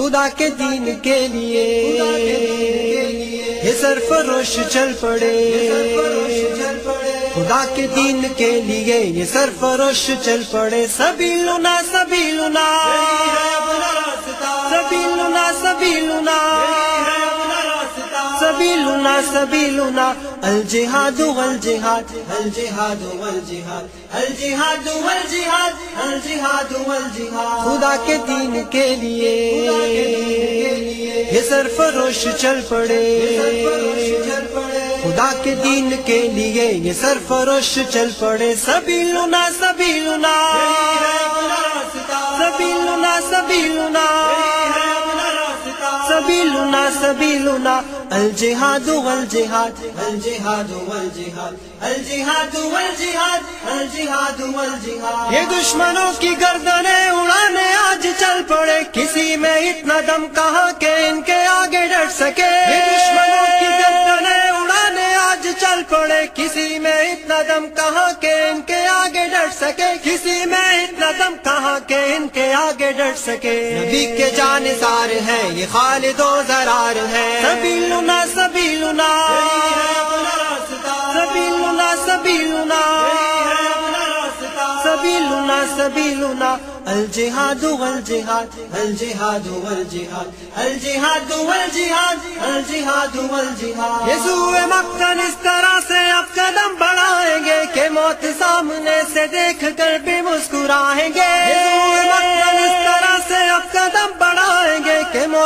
خدا کے دین کے لیے یہ سرفروش چل پڑے خدا کے دین کے لیے یہ سرفروش چل پڑے سبھی لنا سبھی لنا سبيلنا سبيلنا. الجهاد والجهاد الجهاد والجهاد الجهاد والجهاد الجهاد والجهاد. خدا کے دین کے لیے یہ سرفروش چل پڑے۔ خدا کے دین کے لیے یہ سرفروش چل پڑے۔ سبیلنا سبیلنا۔ سبیلنا سبیلنا۔ سبھی لنا سبھی لنا سبھی لنا سبھی لنا الجہاد والجہاد الجہاد والجہاد الجہاد والجہاد الجہاد والجہاد۔ یہ دشمنوں کی گردنیں اڑانے آج چل پڑے۔ کسی میں اتنا دم کہاں کہ ان کے آگے ڈٹ سکے۔ یہ دشمنوں کی گردنیں اڑانے آج چل پڑے۔ کسی میں اتنا دم کہاں کہ ان کے آگے ڈٹ سکے۔ کسی میں اتنا دم کے آگے ڈٹ سکے۔ نبی کے جان سار ہے یہ خالد و زرار ہے۔ سبھی لنا سبھی لنا سبھی لنا سبھی لنا سبھی لنا سبھی لنا الجہاد والجہاد الجہاد والجہاد الجہاد۔ والجہاد الجہاد والجہاد یسوع مکن اس طرح سے اب قدم بڑھائیں گے کہ موت سامنے سے دیکھ کر بھی مسکرائیں گے۔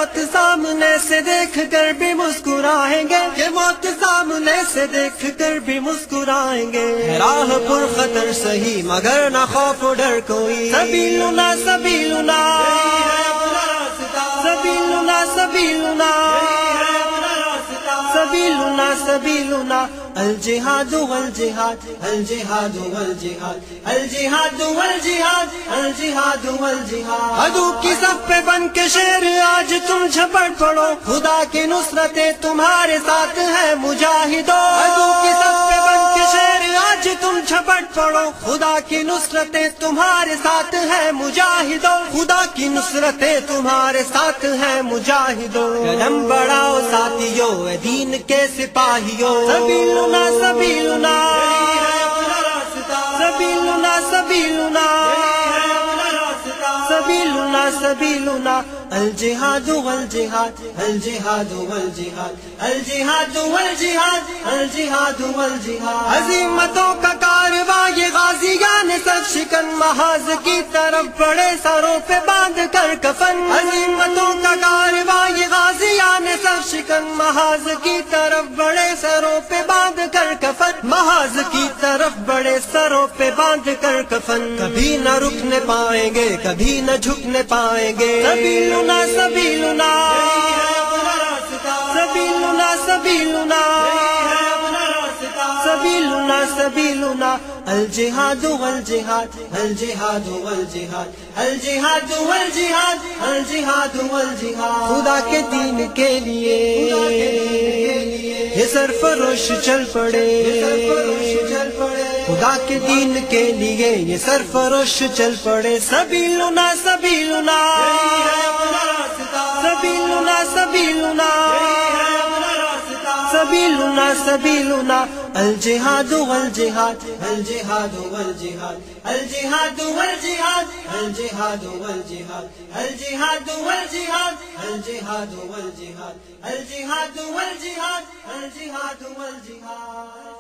موت سامنے سے دیکھ کر بھی مسکرائیں گے۔ یہ موت سامنے سے دیکھ کر بھی مسکرائیں گے۔ راہ پر خطر سہی مگر نہ خوف ڈر کوئی۔ سبھی سبھی لنا سبھی لا سبيلنا الجهاد والجهاد الجهاد والجهاد الجهاد والجهاد الجهاد والجهاد عدو کی سب پہ بن کے شیر آج تم جھپڑ پڑو، خدا کی نصرتیں تمہارے ساتھ ہے مجاہدوں خدا کی نصرتیں تمہارے ساتھ ہے مجاہدو خدا کی نصرتیں تمہارے ساتھ ہے مجاہدو قدم بڑھاؤ ساتھیو اے دین کے سپاہیو سبھی لنا سبھی لنا سبھی لنا الجہاد والجہاد الجہاد والجہاد الجہاد۔ والجہاد الجہاد والجہاد عظیمتوں کا کارواں یہ غازیان سب شکن محاذ کی طرف بڑے سروں پہ باندھ کر کفن۔ عظیمتوں کا کارواں یہ غازیان سب شکن محاذ کی طرف بڑے سروں پہ باندھ کر کفن۔ محاذ کی طرف بڑے سروں پہ باندھ کر کفن۔ کبھی نہ رکنے پائیں گے، کبھی نہ جھکنے پائیں گے۔ سبھی لنا سبھی لنا سبھی لنا سبھی لنا سبيلنا سبيلنا؟ الجهاد والجهاد الجهاد والجهاد الجهاد والجهاد الجهاد والجهاد۔ خدا کے دین کے لیے یہ سرفروش چل پڑے۔ چل پڑے۔ خدا کے دین کے لیے یہ سرفروش چل پڑے۔ سبیلنا سبیلنا۔ سبیلنا سبیلنا۔ سبيلنا سبيلنا. الجهاد والجهاد الجهاد والجهاد. الجهاد والجهاد الجهاد والجهاد. الجهاد والجهاد الجهاد والجهاد. الجهاد والجهاد الجهاد والجهاد.